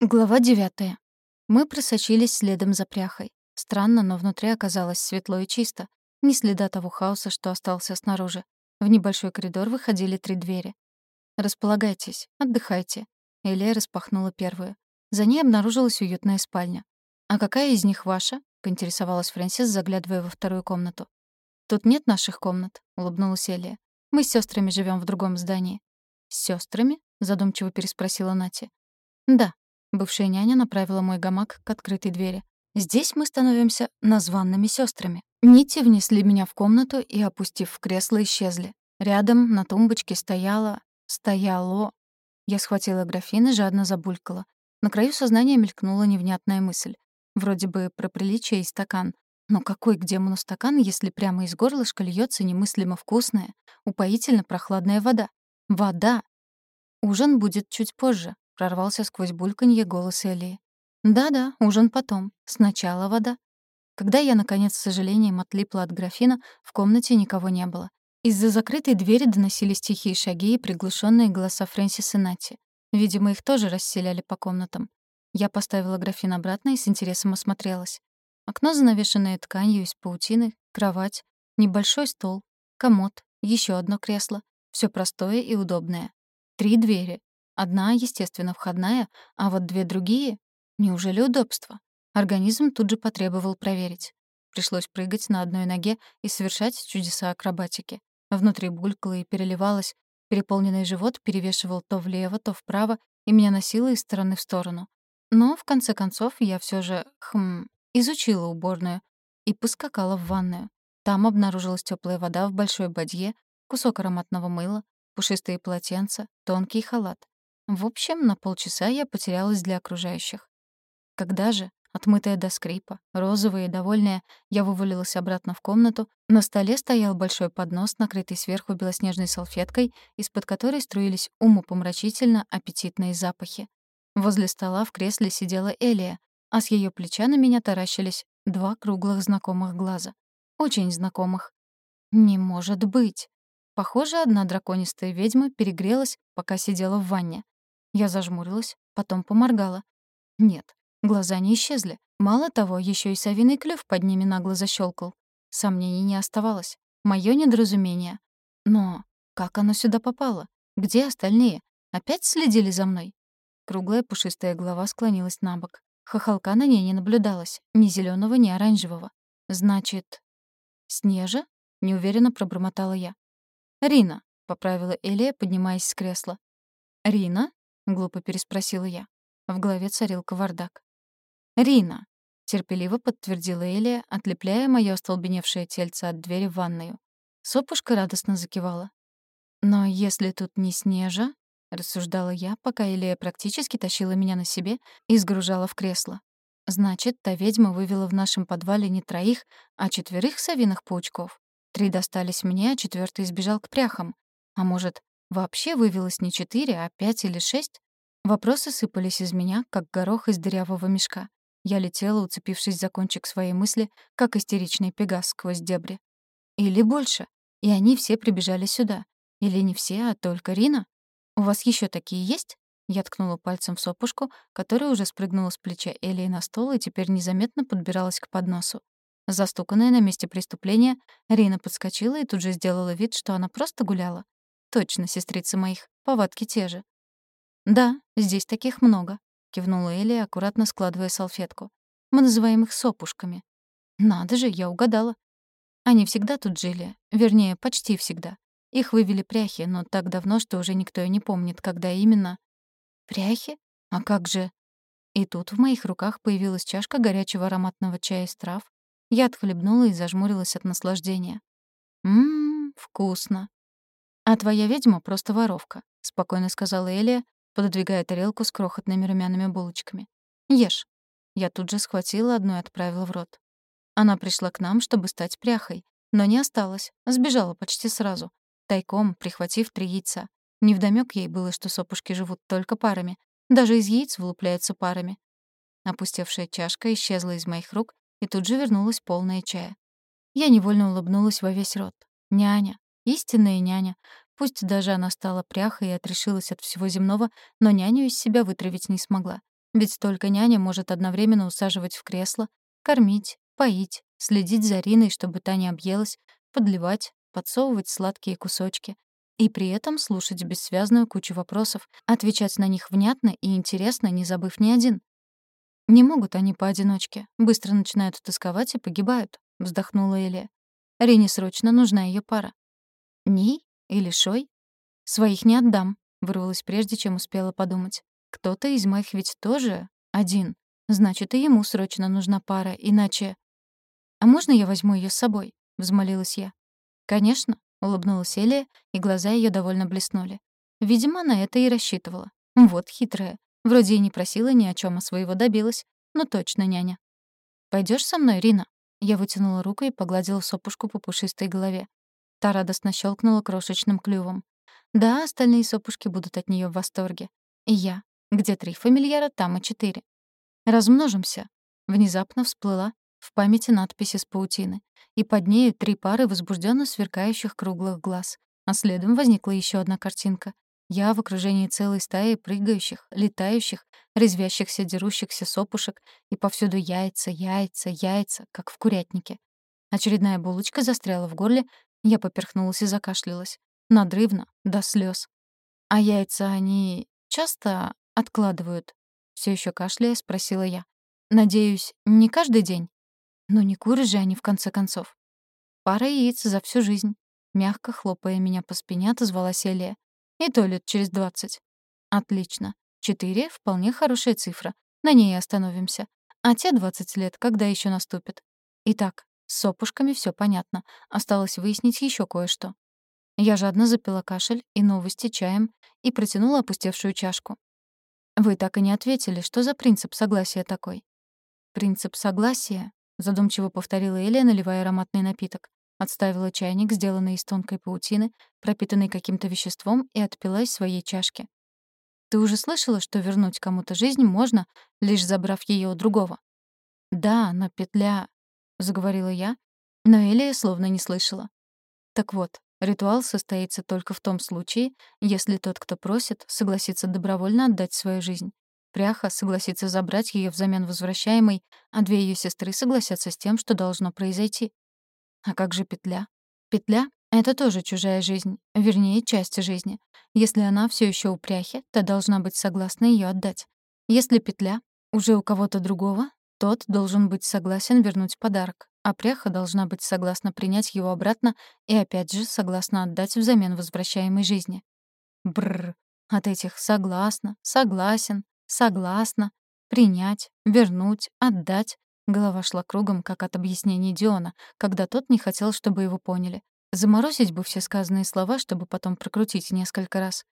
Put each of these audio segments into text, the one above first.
Глава девятая. Мы просочились следом за пряхой. Странно, но внутри оказалось светло и чисто. Ни следа того хаоса, что остался снаружи. В небольшой коридор выходили три двери. «Располагайтесь, отдыхайте». Элия распахнула первую. За ней обнаружилась уютная спальня. «А какая из них ваша?» — поинтересовалась Фрэнсис, заглядывая во вторую комнату. «Тут нет наших комнат», — улыбнулась Элия. «Мы с сестрами живем в другом здании». «С сестрами? задумчиво переспросила Нати. «Да», Бывшая няня направила мой гамак к открытой двери. Здесь мы становимся названными сестрами. Нити внесли меня в комнату и, опустив в кресло, исчезли. Рядом на тумбочке стояла... стояло... Я схватила графин и жадно забулькала. На краю сознания мелькнула невнятная мысль. Вроде бы про приличие и стакан. Но какой к демону стакан, если прямо из горлышка льется немыслимо вкусная, упоительно прохладная вода? Вода! Ужин будет чуть позже, Прорвался сквозь бульканье голос Элии. «Да-да, ужин потом. Сначала вода». Когда я, наконец, с сожалением отлипла от графина, в комнате никого не было. Из-за закрытой двери доносились тихие шаги и приглушенные голоса Фрэнсис и Нати. Видимо, их тоже расселяли по комнатам. Я поставила графин обратно и с интересом осмотрелась. Окно, занавешенное тканью из паутины, кровать, небольшой стол, комод, еще одно кресло. Все простое и удобное. Три двери. Одна, естественно, входная, а вот две другие... Неужели удобство? Организм тут же потребовал проверить. Пришлось прыгать на одной ноге и совершать чудеса акробатики. Внутри булькало и переливалось, переполненный живот перевешивал то влево, то вправо, и меня носило из стороны в сторону. Но, в конце концов, я все же, хм, изучила уборную и поскакала в ванную. Там обнаружилась теплая вода в большой бадье, кусок ароматного мыла, пушистые полотенца, тонкий халат. В общем, на полчаса я потерялась для окружающих. Когда же, отмытая до скрипа, розовая и довольная, я вывалилась обратно в комнату, на столе стоял большой поднос, накрытый сверху белоснежной салфеткой, из-под которой струились умопомрачительно аппетитные запахи. Возле стола в кресле сидела Элия, а с ее плеча на меня таращились два круглых знакомых глаза. Очень знакомых. Не может быть. Похоже, одна драконистая ведьма перегрелась, пока сидела в ванне. Я зажмурилась, потом поморгала. Нет, глаза не исчезли. Мало того, еще и совиный клюв под ними нагло защелкал. Сомнений не оставалось. Моё недоразумение. Но как оно сюда попало? Где остальные? Опять следили за мной? Круглая пушистая голова склонилась на бок. Хохолка на ней не наблюдалось, ни зеленого, ни оранжевого. Значит, Снежа? неуверенно пробормотала я. Рина, поправила Элия, поднимаясь с кресла. Рина? Глупо переспросила я. В голове царил кавардак. «Рина», — терпеливо подтвердила Элия, отлепляя моё остолбеневшее тельце от двери в ванную. Сопушка радостно закивала. «Но если тут не Снежа», — рассуждала я, пока Элия практически тащила меня на себе и сгружала в кресло. «Значит, та ведьма вывела в нашем подвале не троих, а четверых совиных паучков. Три достались мне, а четвёртый сбежал к пряхам. А может, Вообще вывелось не четыре, а пять или шесть. Вопросы сыпались из меня, как горох из дырявого мешка. Я летела, уцепившись за кончик своей мысли, как истеричный пегас сквозь дебри. Или больше. И они все прибежали сюда. Или не все, а только Рина. У вас еще такие есть? Я ткнула пальцем в сопушку, которая уже спрыгнула с плеча Элии на стол и теперь незаметно подбиралась к подносу. Застуканная на месте преступления, Рина подскочила и тут же сделала вид, что она просто гуляла. Точно, сестрицы моих, повадки те же. Да, здесь таких много, кивнула Элли, аккуратно складывая салфетку. Мы называем их сопушками. Надо же, я угадала. Они всегда тут жили, вернее, почти всегда. Их вывели пряхи, но так давно, что уже никто и не помнит, когда именно. Пряхи? А как же? И тут в моих руках появилась чашка горячего ароматного чая из трав. Я отхлебнула и зажмурилась от наслаждения. Ммм, вкусно. «А твоя ведьма просто воровка», — спокойно сказала Элия, пододвигая тарелку с крохотными румяными булочками. «Ешь». Я тут же схватила одну и отправила в рот. Она пришла к нам, чтобы стать пряхой, но не осталась, сбежала почти сразу, тайком прихватив три яйца. Невдомёк ей было, что сопушки живут только парами, даже из яиц вылупляются парами. Опустевшая чашка исчезла из моих рук, и тут же вернулась полная чая. Я невольно улыбнулась во весь рот. Няня, Истинная няня. Пусть даже она стала пряхой и отрешилась от всего земного, но няню из себя вытравить не смогла. Ведь только няня может одновременно усаживать в кресло, кормить, поить, следить за Риной, чтобы та не объелась, подливать, подсовывать сладкие кусочки. И при этом слушать бессвязную кучу вопросов, отвечать на них внятно и интересно, не забыв ни один. «Не могут они поодиночке. Быстро начинают тосковать и погибают», — вздохнула Элия. «Рине срочно нужна ее пара». «Ней или Шой?» «Своих не отдам», — вырвалась прежде, чем успела подумать. «Кто-то из моих ведь тоже один. Значит, и ему срочно нужна пара, иначе...» «А можно я возьму ее с собой?» — взмолилась я. «Конечно», — улыбнулась Элия, и глаза ее довольно блеснули. Видимо, на это и рассчитывала. Вот хитрая. Вроде и не просила ни о чем, а своего добилась. Но точно няня. Пойдешь со мной, Рина?» Я вытянула руку и погладила сопушку по пушистой голове. Та радостно щелкнула крошечным клювом. Да, остальные сопушки будут от нее в восторге. И я. Где три фамильяра, там и четыре. Размножимся. Внезапно всплыла в памяти надписи с паутины, и под нею три пары возбужденно сверкающих круглых глаз. А следом возникла еще одна картинка. Я в окружении целой стаи прыгающих, летающих, резвящихся, дерущихся сопушек, и повсюду яйца, яйца, яйца, как в курятнике. Очередная булочка застряла в горле, я поперхнулась и закашлялась. Надрывно, до слез. «А яйца они часто откладывают?» Все еще кашляя, спросила я. «Надеюсь, не каждый день?» Но не куры же они, в конце концов. Пара яиц за всю жизнь. Мягко хлопая меня по спине, отозвалась Элия. И то лет через двадцать. Отлично. Четыре — вполне хорошая цифра. На ней остановимся. А те двадцать лет, когда еще наступят? Итак, с опушками все понятно. Осталось выяснить еще кое-что. Я жадно запила кашель и новости чаем и протянула опустевшую чашку. Вы так и не ответили, что за принцип согласия такой? Принцип согласия задумчиво повторила Элия, наливая ароматный напиток. Отставила чайник, сделанный из тонкой паутины, пропитанный каким-то веществом, и отпила из своей чашки. Ты уже слышала, что вернуть кому-то жизнь можно, лишь забрав ее у другого? Да, но петля, заговорила я, но Элия словно не слышала. Так вот, ритуал состоится только в том случае, если тот, кто просит, согласится добровольно отдать свою жизнь. Пряха согласится забрать ее взамен возвращаемой, а две ее сестры согласятся с тем, что должно произойти. А как же петля? Петля — это тоже чужая жизнь, вернее, часть жизни. Если она все еще у пряхи, то должна быть согласна ее отдать. Если петля уже у кого-то другого, тот должен быть согласен вернуть подарок, а пряха должна быть согласна принять его обратно и опять же согласна отдать взамен возвращаемой жизни. Бррр. От этих «согласна», «согласен», Согласна. Принять, вернуть, отдать. Голова шла кругом, как от объяснений Диона, когда тот не хотел, чтобы его поняли. Заморозить бы все сказанные слова, чтобы потом прокрутить несколько раз.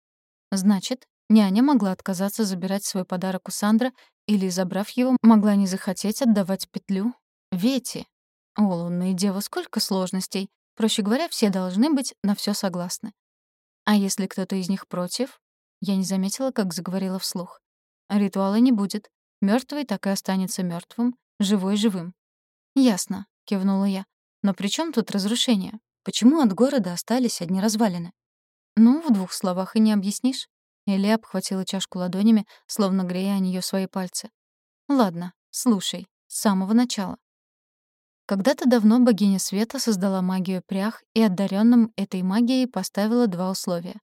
Значит, няня могла отказаться забирать свой подарок у Сандра или, забрав его, могла не захотеть отдавать петлю Вети. О, лунная дева, сколько сложностей. Проще говоря, все должны быть на все согласны. А если кто-то из них против? Я не заметила, как заговорила вслух. Ритуала не будет. Мертвый так и останется мертвым, живой живым. Ясно, кивнула я. Но при чем тут разрушение? Почему от города остались одни развалины? Ну, в двух словах и не объяснишь. Илья обхватила чашку ладонями, словно грея о нее свои пальцы. Ладно, слушай, с самого начала. Когда-то давно богиня света создала магию прях и одаренным этой магией поставила два условия.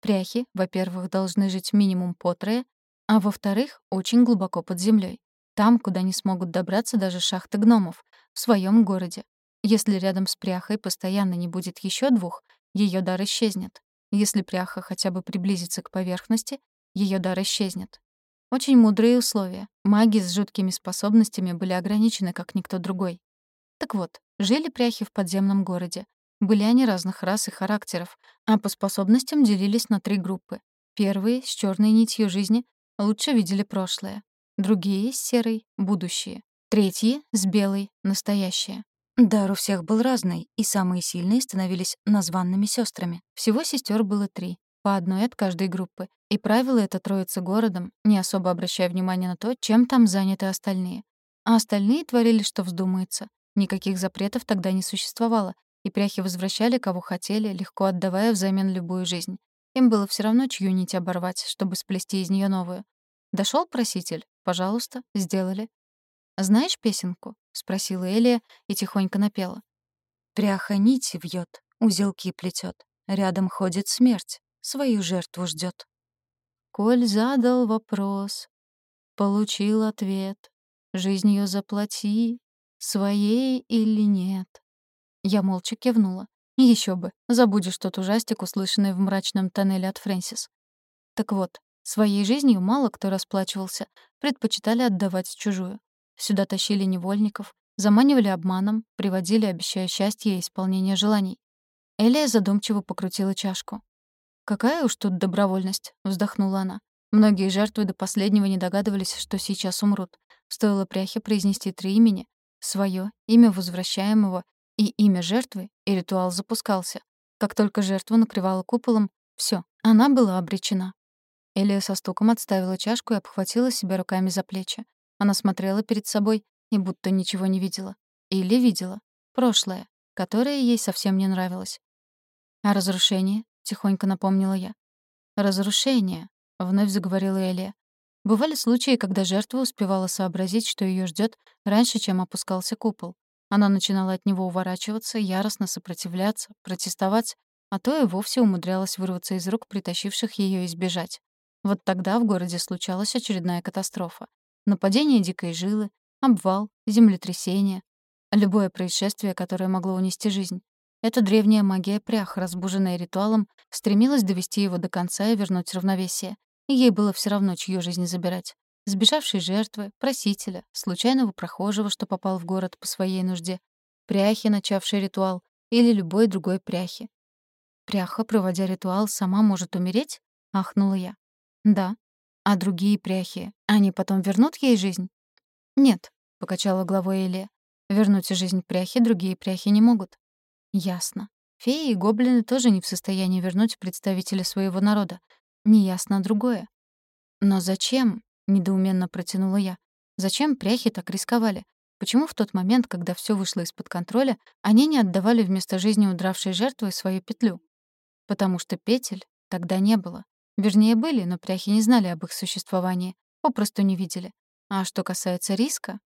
Пряхи, во-первых, должны жить минимум по трое, а во-вторых, очень глубоко под землей, Там, куда не смогут добраться даже шахты гномов, в своем городе. Если рядом с пряхой постоянно не будет еще двух, ее дар исчезнет. Если пряха хотя бы приблизится к поверхности, ее дар исчезнет. Очень мудрые условия. Маги с жуткими способностями были ограничены, как никто другой. Так вот, жили пряхи в подземном городе. Были они разных рас и характеров, а по способностям делились на три группы. Первые, с черной нитью жизни, лучше видели прошлое. Другие — с серой — будущее. Третьи — с белой — настоящее. Дар у всех был разный, и самые сильные становились названными сестрами. Всего сестер было три, по одной от каждой группы. И правило это троица городом, не особо обращая внимания на то, чем там заняты остальные. А остальные творили, что вздумается. Никаких запретов тогда не существовало, и пряхи возвращали, кого хотели, легко отдавая взамен любую жизнь. Им было все равно, чью нить оборвать, чтобы сплести из нее новую. Дошел проситель, Пожалуйста, сделали. «Знаешь песенку?» — спросила Элия и тихонько напела. «Пряха нити вьет, узелки плетет, рядом ходит смерть, свою жертву ждет. Коль задал вопрос, получил ответ, жизнью заплати, своей или нет. Я молча кивнула. Еще бы, забудешь тот ужастик, услышанный в мрачном тоннеле от Фрэнсис. Так вот, своей жизнью мало кто расплачивался, предпочитали отдавать чужую. Сюда тащили невольников, заманивали обманом, приводили, обещая счастье и исполнение желаний. Элия задумчиво покрутила чашку. «Какая уж тут добровольность», — вздохнула она. Многие жертвы до последнего не догадывались, что сейчас умрут. Стоило пряхе произнести три имени — свое, имя возвращаемого и имя жертвы, и ритуал запускался. Как только жертва накрывала куполом, все, она была обречена. Элия со стуком отставила чашку и обхватила себя руками за плечи. Она смотрела перед собой и будто ничего не видела. Или видела. Прошлое, которое ей совсем не нравилось. «А разрушение?» — тихонько напомнила я. «Разрушение», — вновь заговорила Элия. Бывали случаи, когда жертва успевала сообразить, что ее ждет раньше, чем опускался купол. Она начинала от него уворачиваться, яростно сопротивляться, протестовать, а то и вовсе умудрялась вырваться из рук притащивших ее избежать. Вот тогда в городе случалась очередная катастрофа. Нападение дикой жилы, обвал, землетрясение. Любое происшествие, которое могло унести жизнь. Эта древняя магия прях, разбуженная ритуалом, стремилась довести его до конца и вернуть равновесие. И ей было все равно, чью жизнь забирать. Сбежавшей жертвы, просителя, случайного прохожего, что попал в город по своей нужде, пряхи, начавшей ритуал, или любой другой пряхи. «Пряха, проводя ритуал, сама может умереть?» — ахнула я. «Да, а другие пряхи, они потом вернут ей жизнь? Нет, покачала головой Элия. Вернуть жизнь пряхи другие пряхи не могут. Ясно. Феи и гоблины тоже не в состоянии вернуть представителя своего народа. Неясно другое. Но зачем? недоуменно протянула я. Зачем пряхи так рисковали? Почему в тот момент, когда все вышло из-под контроля, они не отдавали вместо жизни удравшей жертвы свою петлю? Потому что петель тогда не было. Вернее, были, но пряхи не знали об их существовании, попросту не видели. А что касается риска...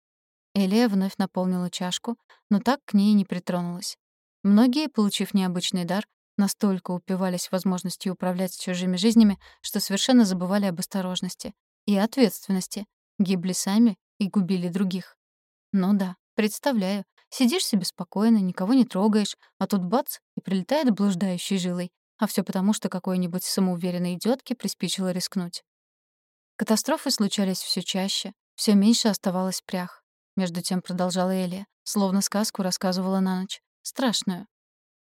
Элия вновь наполнила чашку, но так к ней не притронулась. Многие, получив необычный дар, настолько упивались возможностью управлять чужими жизнями, что совершенно забывали об осторожности и ответственности, гибли сами и губили других. Ну да, представляю, сидишь себе спокойно, никого не трогаешь, а тут бац, и прилетает блуждающий жилой, а все потому, что какой-нибудь самоуверенной идиотке приспичило рискнуть. Катастрофы случались все чаще, все меньше оставалось прях. Между тем продолжала Элия, словно сказку рассказывала на ночь. Страшную.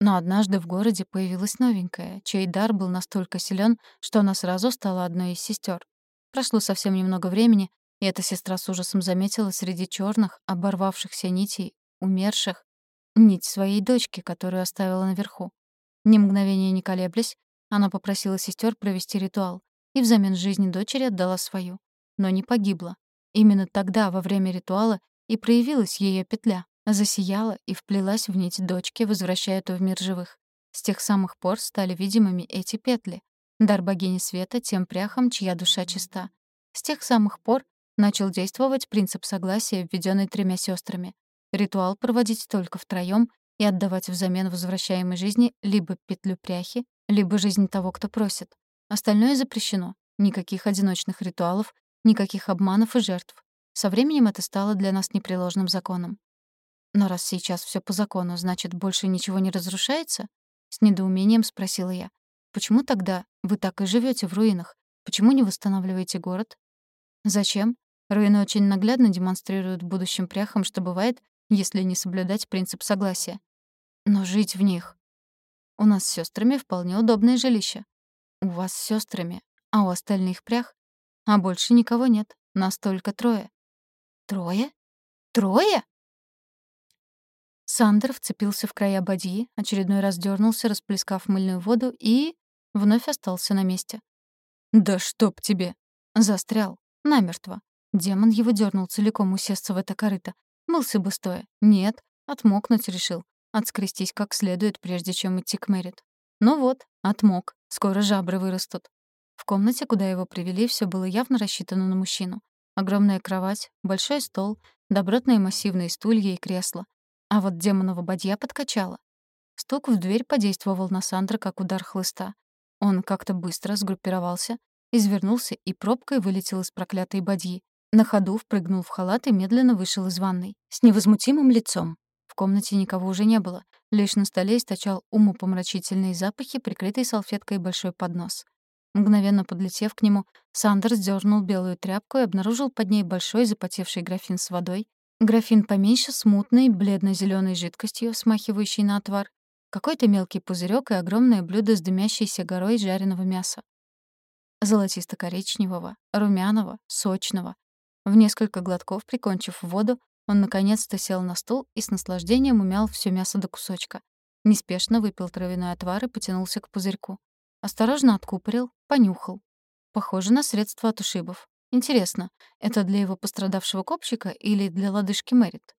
Но однажды в городе появилась новенькая, чей дар был настолько силен, что она сразу стала одной из сестер. Прошло совсем немного времени, и эта сестра с ужасом заметила среди черных, оборвавшихся нитей, умерших, нить своей дочки, которую оставила наверху. Ни мгновения не колеблясь, она попросила сестер провести ритуал и взамен жизни дочери отдала свою. Но не погибла. Именно тогда, во время ритуала, и проявилась ее петля, засияла и вплелась в нить дочки, возвращая ту в мир живых. С тех самых пор стали видимыми эти петли. Дар богини света тем пряхам, чья душа чиста. С тех самых пор начал действовать принцип согласия, введенный тремя сестрами. Ритуал проводить только втроем и отдавать взамен возвращаемой жизни либо петлю пряхи, либо жизнь того, кто просит. Остальное запрещено. Никаких одиночных ритуалов, никаких обманов и жертв. Со временем это стало для нас непреложным законом. Но раз сейчас все по закону, значит, больше ничего не разрушается? С недоумением спросила я. Почему тогда вы так и живете в руинах? Почему не восстанавливаете город? Зачем? Руины очень наглядно демонстрируют будущим пряхам, что бывает, если не соблюдать принцип согласия. Но жить в них... У нас с сестрами вполне удобное жилище. У вас с сестрами, а у остальных прях? А больше никого нет. Нас только трое. Трое? Трое? Сандер вцепился в края бадьи, очередной раз дернулся, расплескав мыльную воду, и... вновь остался на месте. «Да чтоб тебе!» Застрял. Намертво. Демон его дернул целиком усесться в это корыто. Мылся бы стоя. Нет, отмокнуть решил. Отскрестись как следует, прежде чем идти к Мэрит. Ну вот, отмок. Скоро жабры вырастут. В комнате, куда его привели, все было явно рассчитано на мужчину. Огромная кровать, большой стол, добротные массивные стулья и кресла. А вот демонова бадья подкачала. Стук в дверь подействовал на Сандра как удар хлыста. Он как-то быстро сгруппировался, извернулся и пробкой вылетел из проклятой бадьи. На ходу впрыгнул в халат и медленно вышел из ванной. С невозмутимым лицом. В комнате никого уже не было. Лишь на столе источал умопомрачительные запахи, прикрытый салфеткой большой поднос. Мгновенно подлетев к нему, Сандер сдернул белую тряпку и обнаружил под ней большой запотевший графин с водой, графин поменьше с мутной, бледно зеленой жидкостью, смахивающей на отвар, какой-то мелкий пузырек и огромное блюдо с дымящейся горой жареного мяса. Золотисто-коричневого, румяного, сочного. В несколько глотков, прикончив воду, он наконец-то сел на стул и с наслаждением умял все мясо до кусочка. Неспешно выпил травяной отвар и потянулся к пузырьку. Осторожно откупорил, понюхал. Похоже на средство от ушибов. Интересно, это для его пострадавшего копчика или для лодыжки Мэрит?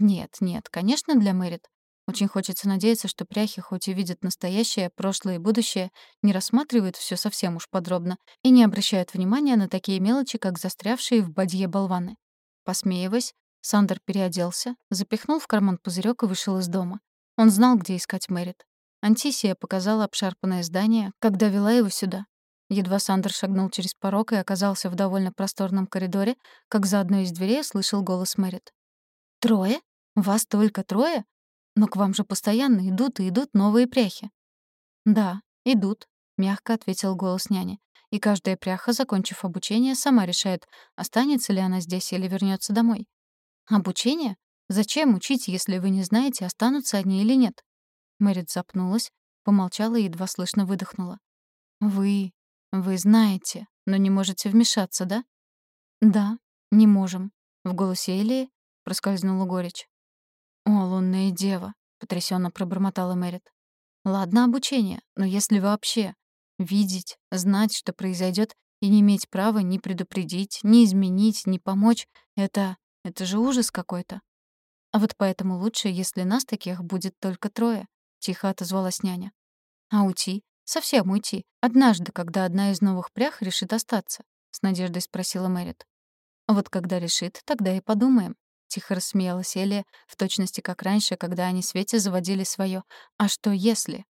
Нет, нет, конечно, для Мэрит. Очень хочется надеяться, что пряхи хоть и видят настоящее, прошлое и будущее, не рассматривают все совсем уж подробно и не обращают внимания на такие мелочи, как застрявшие в бадье болваны. Посмеиваясь, Сандер переоделся, запихнул в карман пузырек и вышел из дома. Он знал, где искать Мэрит. Антисия показала обшарпанное здание, когда вела его сюда. Едва Сандер шагнул через порог и оказался в довольно просторном коридоре, как за одной из дверей слышал голос Мэрит. «Трое? Вас только трое? Но к вам же постоянно идут и идут новые пряхи». «Да, идут», — мягко ответил голос няни. «И каждая пряха, закончив обучение, сама решает, останется ли она здесь или вернется домой». «Обучение? Зачем учить, если вы не знаете, останутся они или нет?» Мэрит запнулась, помолчала и едва слышно выдохнула. «Вы... вы знаете, но не можете вмешаться, да?» «Да, не можем», — в голосе Элии проскользнула горечь. «О, лунная дева», — потрясённо пробормотала Мэрит. «Ладно обучение, но если вообще видеть, знать, что произойдёт, и не иметь права ни предупредить, ни изменить, ни помочь, это... это же ужас какой-то. А вот поэтому лучше, если нас таких будет только трое тихо отозвалась няня. А уйти? Совсем уйти. Однажды, когда одна из новых прях решит остаться, с надеждой спросила Мэрит. Вот когда решит, тогда и подумаем. Тихо рассмеялась Элия, в точности как раньше, когда они с Ветей заводили свое. А что если?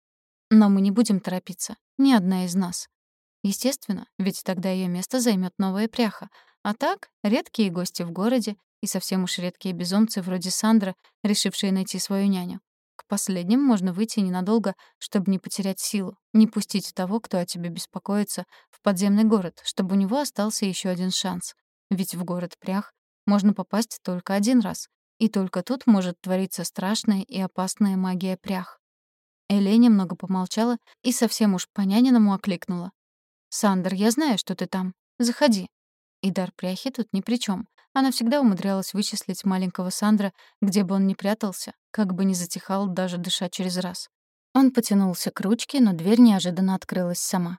Но мы не будем торопиться. Ни одна из нас. Естественно, ведь тогда ее место займет новая пряха. А так, редкие гости в городе и совсем уж редкие безумцы вроде Сандра, решившие найти свою няню. К последним можно выйти ненадолго, чтобы не потерять силу, не пустить того, кто о тебе беспокоится, в подземный город, чтобы у него остался еще один шанс. Ведь в город Прях можно попасть только один раз, и только тут может твориться страшная и опасная магия Прях. Эле немного помолчала и совсем уж по-няниному окликнула. «Сандер, я знаю, что ты там. Заходи». И дар пряхи тут ни при чем. Она всегда умудрялась вычислить маленького Сандра, где бы он ни прятался, как бы ни затихал даже дыша через раз. Он потянулся к ручке, но дверь неожиданно открылась сама.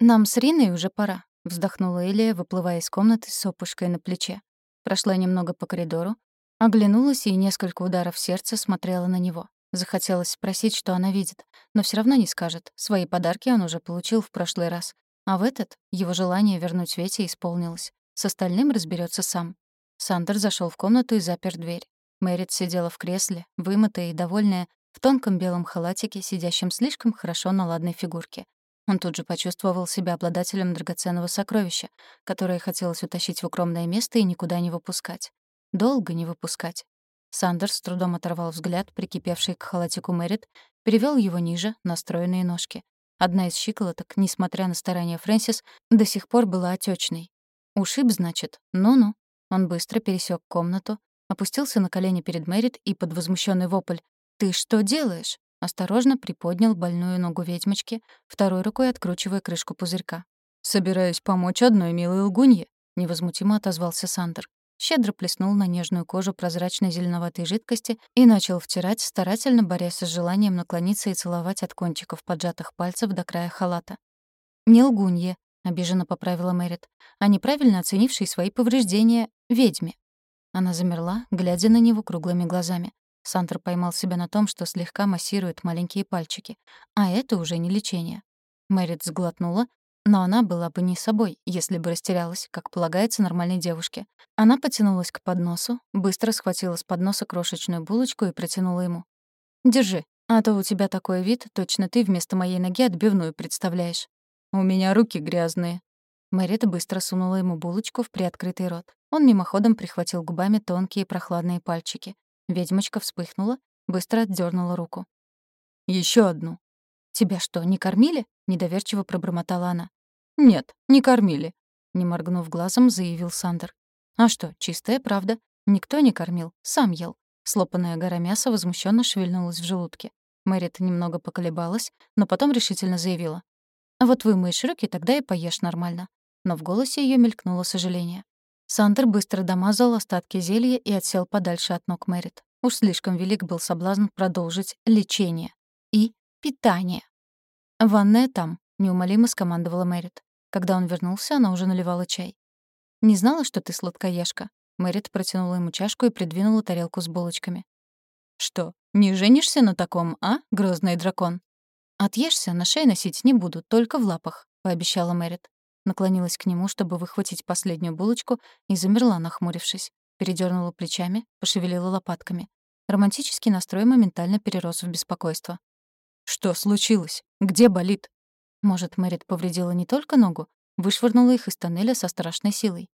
«Нам с Риной уже пора», — вздохнула Элия, выплывая из комнаты с опушкой на плече. Прошла немного по коридору, оглянулась и несколько ударов сердца смотрела на него. Захотелось спросить, что она видит, но все равно не скажет. Свои подарки он уже получил в прошлый раз. А в этот его желание вернуть Вете исполнилось. С остальным разберется сам. Сандер зашел в комнату и запер дверь. Мэрит сидела в кресле, вымытая и довольная, в тонком белом халатике, сидящем слишком хорошо на ладной фигурке. Он тут же почувствовал себя обладателем драгоценного сокровища, которое хотелось утащить в укромное место и никуда не выпускать. Долго не выпускать. Сандер с трудом оторвал взгляд, прикипевший к халатику Мэрит, перевел его ниже, на стройные ножки. Одна из щиколоток, несмотря на старания Фрэнсис, до сих пор была отечной. Ушиб, значит? Ну-ну. Он быстро пересек комнату, опустился на колени перед Мэрит и под возмущенный вопль «Ты что делаешь?» осторожно приподнял больную ногу ведьмочки, второй рукой откручивая крышку пузырька. «Собираюсь помочь одной милой лгунье», — невозмутимо отозвался Сандер. Щедро плеснул на нежную кожу прозрачной зеленоватой жидкости и начал втирать, старательно борясь с желанием наклониться и целовать от кончиков поджатых пальцев до края халата. «Не лгунье», — обиженно поправила Мэрит, а неправильно оценивший свои повреждения ведьме. Она замерла, глядя на него круглыми глазами. Сантер поймал себя на том, что слегка массирует маленькие пальчики. А это уже не лечение. Мэрит сглотнула, Но она была бы не собой, если бы растерялась, как полагается нормальной девушке. Она потянулась к подносу, быстро схватила с подноса крошечную булочку и протянула ему. «Держи, а то у тебя такой вид, точно ты вместо моей ноги отбивную представляешь». «У меня руки грязные». Мэрит быстро сунула ему булочку в приоткрытый рот. Он мимоходом прихватил губами тонкие прохладные пальчики. Ведьмочка вспыхнула, быстро отдернула руку. Еще одну». «Тебя что, не кормили?» — недоверчиво пробормотала она. «Нет, не кормили», — не моргнув глазом, заявил Сандер. «А что, чистая правда. Никто не кормил, сам ел». Слопанная гора мяса возмущенно шевельнулась в желудке. Мэрит немного поколебалась, но потом решительно заявила. «Вот вымоешь руки, тогда и поешь нормально». Но в голосе ее мелькнуло сожаление. Сандер быстро домазал остатки зелья и отсел подальше от ног Мэрит. Уж слишком велик был соблазн продолжить лечение и питание. «Ванная там», — неумолимо скомандовала Мэрит. Когда он вернулся, она уже наливала чай. «Не знала, что ты сладкоежка?» Мэрит протянула ему чашку и придвинула тарелку с булочками. «Что, не женишься на таком, а, грозный дракон?» «Отъешься, на шее носить не буду, только в лапах», — пообещала Мэрит. Наклонилась к нему, чтобы выхватить последнюю булочку, и замерла, нахмурившись. Передернула плечами, пошевелила лопатками. Романтический настрой моментально перерос в беспокойство. «Что случилось? Где болит?» Может, Мэрит повредила не только ногу, вышвырнула их из тоннеля со страшной силой.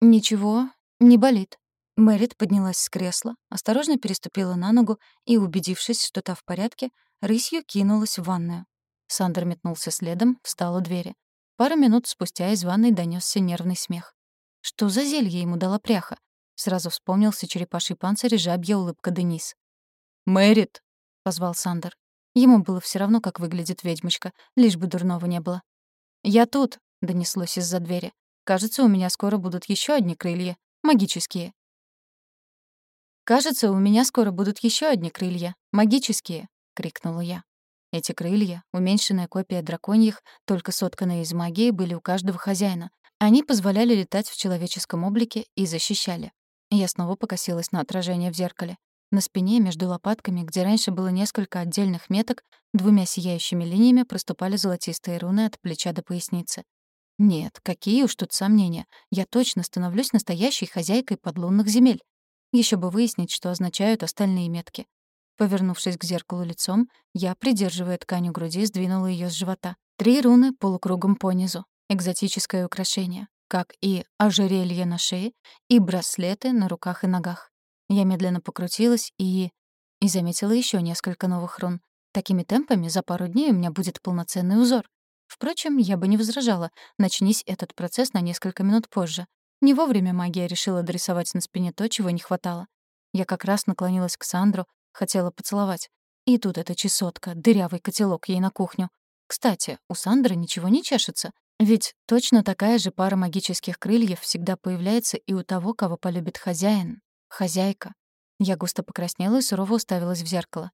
«Ничего, не болит». Мэрит поднялась с кресла, осторожно переступила на ногу и, убедившись, что та в порядке, рысью кинулась в ванную. Сандер метнулся следом, встал у двери. Пару минут спустя из ванной донёсся нервный смех. Что за зелье ему дала пряха? Сразу вспомнился черепаший панцирь и жабья улыбка Денис. «Мэрит!» — позвал Сандер. Ему было все равно, как выглядит ведьмочка, лишь бы дурного не было. «Я тут», — донеслось из-за двери. «Кажется, у меня скоро будут еще одни крылья. Магические». «Кажется, у меня скоро будут еще одни крылья. Магические», — крикнула я. Эти крылья, уменьшенная копия драконьих, только сотканные из магии, были у каждого хозяина. Они позволяли летать в человеческом облике и защищали. Я снова покосилась на отражение в зеркале. На спине, между лопатками, где раньше было несколько отдельных меток, двумя сияющими линиями проступали золотистые руны от плеча до поясницы. Нет, какие уж тут сомнения. Я точно становлюсь настоящей хозяйкой подлунных земель. Еще бы выяснить, что означают остальные метки. Повернувшись к зеркалу лицом, я, придерживая ткань у груди, сдвинула ее с живота. Три руны полукругом понизу. Экзотическое украшение, как и ожерелье на шее и браслеты на руках и ногах. Я медленно покрутилась и... и заметила еще несколько новых рун. Такими темпами за пару дней у меня будет полноценный узор. Впрочем, я бы не возражала, начнись этот процесс на несколько минут позже. Не вовремя магия решила дорисовать на спине то, чего не хватало. Я как раз наклонилась к Сандру, хотела поцеловать. И тут эта чесотка, дырявый котелок ей на кухню. Кстати, у Сандры ничего не чешется. Ведь точно такая же пара магических крыльев всегда появляется и у того, кого полюбит хозяин. Хозяйка. Я густо покраснела и сурово уставилась в зеркало.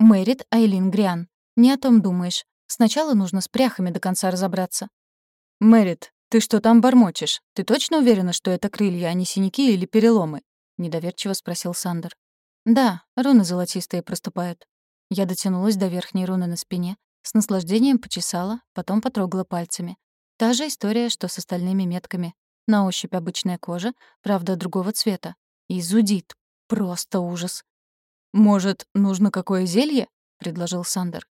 «Мэрит Айлин Гриан, не о том думаешь. Сначала нужно с пряхами до конца разобраться». «Мэрит, ты что там бормочешь? Ты точно уверена, что это крылья, а не синяки или переломы?» — недоверчиво спросил Сандер. «Да, руны золотистые проступают». Я дотянулась до верхней руны на спине, с наслаждением почесала, потом потрогала пальцами. Та же история, что с остальными метками. На ощупь обычная кожа, правда, другого цвета. И зудит. Просто ужас. «Может, нужно какое зелье?» — предложил Сандер.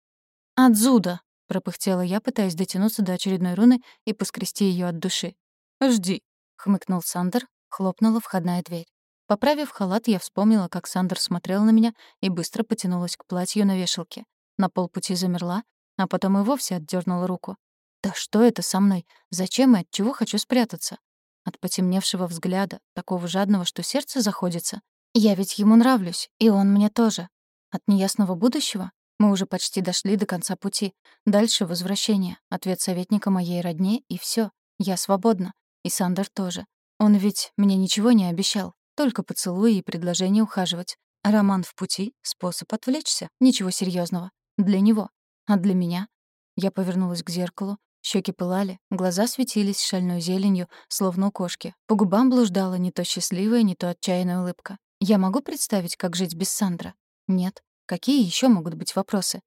«От зуда», — пропыхтела я, пытаясь дотянуться до очередной руны и поскрести ее от души. «Жди», — хмыкнул Сандер, хлопнула входная дверь. Поправив халат, я вспомнила, как Сандер смотрел на меня и быстро потянулась к платью на вешалке. На полпути замерла, а потом и вовсе отдернула руку. «Да что это со мной? Зачем и от чего хочу спрятаться?» От потемневшего взгляда, такого жадного, что сердце заходится. Я ведь ему нравлюсь, и он мне тоже. От неясного будущего мы уже почти дошли до конца пути. Дальше возвращение, ответ советника моей родне, и все. Я свободна. И Сандер тоже. Он ведь мне ничего не обещал, только поцелуи и предложение ухаживать. Роман в пути — способ отвлечься, ничего серьезного. Для него. А для меня? Я повернулась к зеркалу, Щеки пылали, глаза светились шальной зеленью, словно у кошки. По губам блуждала не то счастливая, не то отчаянная улыбка. Я могу представить, как жить без Сандра? Нет. Какие еще могут быть вопросы?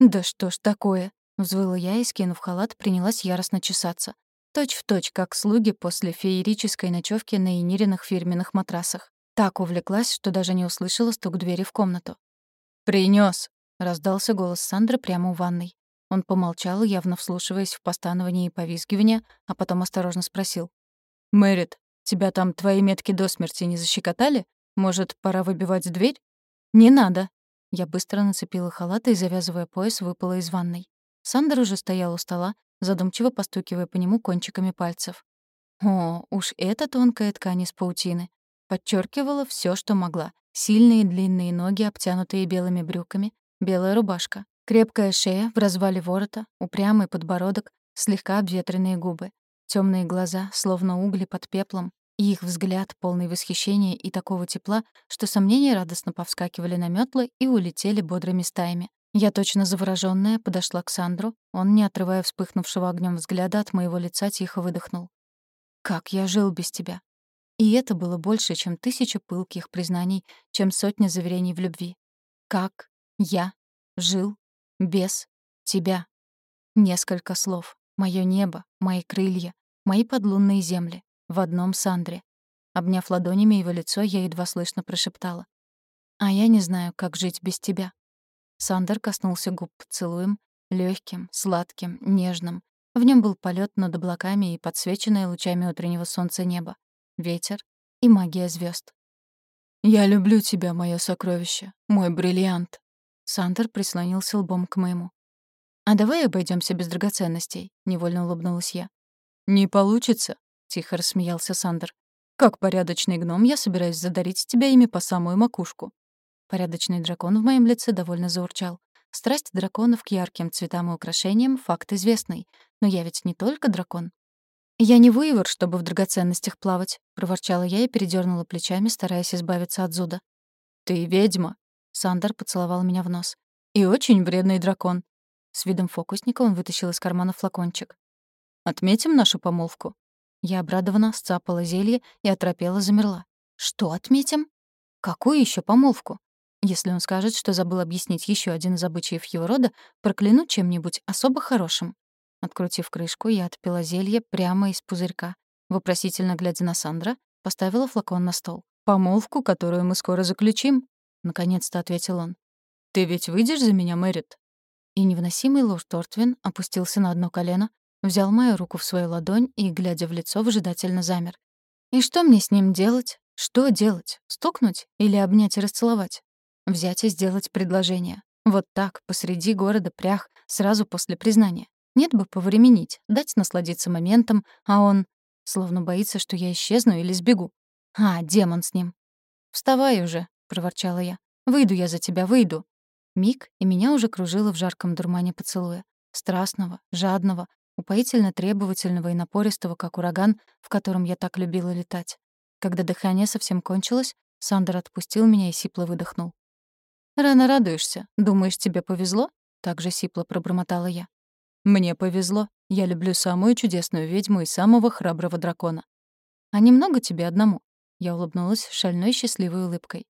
«Да что ж такое?» — Взвыла я и, скинув халат, принялась яростно чесаться. Точь в точь, как слуги после феерической ночевки на Инириных фирменных матрасах. Так увлеклась, что даже не услышала стук двери в комнату. «Принёс!» — раздался голос Сандры прямо у ванной. Он помолчал, явно вслушиваясь в постанование и повизгивание, а потом осторожно спросил. «Мэрит, тебя там твои метки до смерти не защекотали? Может, пора выбивать дверь?» «Не надо!» Я быстро нацепила халат и, завязывая пояс, выпала из ванной. Сандер уже стоял у стола, задумчиво постукивая по нему кончиками пальцев. О, уж эта тонкая ткань из паутины. Подчеркивала все, что могла. Сильные длинные ноги, обтянутые белыми брюками, белая рубашка, крепкая шея в развале ворота, упрямый подбородок, слегка обветренные губы, темные глаза, словно угли под пеплом, и их взгляд, полный восхищения и такого тепла, что сомнения радостно повскакивали на метлы и улетели бодрыми стаями. Я точно заворожённая подошла к Сандру. Он, не отрывая вспыхнувшего огнем взгляда от моего лица, тихо выдохнул. «Как я жил без тебя!» И это было больше, чем тысяча пылких признаний, чем сотня заверений в любви. Как я жил без тебя? Несколько слов. Моё небо, мои крылья, мои подлунные земли. В одном Сандре. Обняв ладонями его лицо, я едва слышно прошептала. «А я не знаю, как жить без тебя». Сандер коснулся губ поцелуем, легким, сладким, нежным. В нем был полет над облаками и подсвеченное лучами утреннего солнца небо, ветер и магия звезд. «Я люблю тебя, мое сокровище, мой бриллиант». Сандер прислонился лбом к моему. «А давай обойдемся без драгоценностей», — невольно улыбнулась я. «Не получится», — тихо рассмеялся Сандер. «Как порядочный гном, я собираюсь задарить тебя ими по самую макушку. Порядочный дракон в моем лице довольно заурчал. Страсть драконов к ярким цветам и украшениям — факт известный. Но я ведь не только дракон. «Я не выевор, чтобы в драгоценностях плавать», — проворчала я и передернула плечами, стараясь избавиться от зуда. «Ты ведьма», — Сандер поцеловал меня в нос. «И очень вредный дракон». С видом фокусника он вытащил из кармана флакончик. «Отметим нашу помолвку?» Я обрадованно сцапала зелье и оторопела замерла. «Что отметим? Какую еще помолвку? Если он скажет, что забыл объяснить еще один из обычаев его рода, прокляну чем-нибудь особо хорошим. Открутив крышку, я отпила зелье прямо из пузырька. Вопросительно глядя на Сандра, поставила флакон на стол. «Помолвку, которую мы скоро заключим», — наконец-то ответил он. «Ты ведь выйдешь за меня, Мэрит?» И невыносимый лорд Тортвин опустился на одно колено, взял мою руку в свою ладонь и, глядя в лицо, выжидательно замер. «И что мне с ним делать? Что делать? Стукнуть или обнять и расцеловать? Взять и сделать предложение. Вот так, посреди города прях, сразу после признания. Нет бы повременить, дать насладиться моментом, а он словно боится, что я исчезну или сбегу. А, демон с ним. «Вставай уже», — проворчала я. «Выйду я за тебя, выйду». Миг, и меня уже кружило в жарком дурмане поцелуя. Страстного, жадного, упоительно требовательного и напористого, как ураган, в котором я так любила летать. Когда дыхание совсем кончилось, Сандер отпустил меня и сипло выдохнул. «Рано радуешься. Думаешь, тебе повезло?» — так же сипло пробормотала я. «Мне повезло. Я люблю самую чудесную ведьму и самого храброго дракона». «А немного тебе одному?» Я улыбнулась шальной счастливой улыбкой.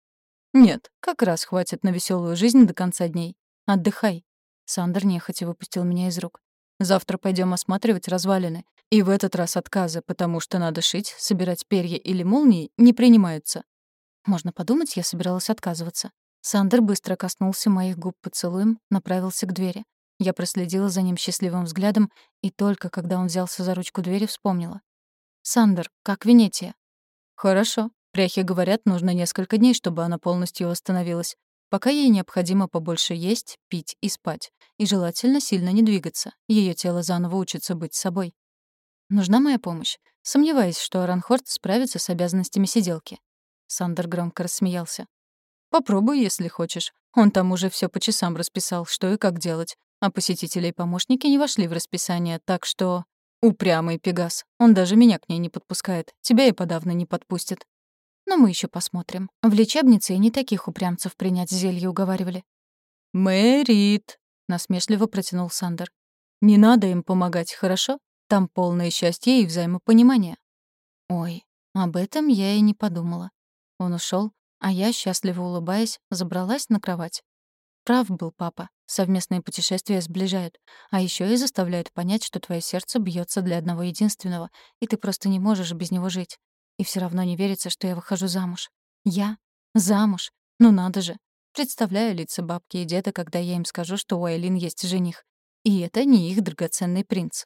«Нет, как раз хватит на веселую жизнь до конца дней. Отдыхай». Сандер нехотя выпустил меня из рук. «Завтра пойдем осматривать развалины. И в этот раз отказы, потому что надо шить, собирать перья или молнии, не принимаются». Можно подумать, я собиралась отказываться. Сандер быстро коснулся моих губ поцелуем, направился к двери. Я проследила за ним счастливым взглядом, и только когда он взялся за ручку двери, вспомнила. «Сандер, как Венетия?» «Хорошо. Пряхи говорят, нужно несколько дней, чтобы она полностью восстановилась. Пока ей необходимо побольше есть, пить и спать. И желательно сильно не двигаться. Ее тело заново учится быть собой. Нужна моя помощь. Сомневаюсь, что Аранхорд справится с обязанностями сиделки. Сандер громко рассмеялся. Попробуй, если хочешь. Он там уже все по часам расписал, что и как делать. А посетители и помощники не вошли в расписание, так что... Упрямый Пегас. Он даже меня к ней не подпускает. Тебя и подавно не подпустит. Но мы еще посмотрим. В лечебнице и не таких упрямцев принять зелье уговаривали. «Мэрит!» — насмешливо протянул Сандер. «Не надо им помогать, хорошо? Там полное счастье и взаимопонимание». Ой, об этом я и не подумала. Он ушел, а я, счастливо улыбаясь, забралась на кровать. Прав был папа. Совместные путешествия сближают, а еще и заставляют понять, что твое сердце бьется для одного единственного, и ты просто не можешь без него жить. И все равно не верится, что я выхожу замуж. Я? Замуж? Ну надо же. Представляю лица бабки и деда, когда я им скажу, что у Айлин есть жених. И это не их драгоценный принц.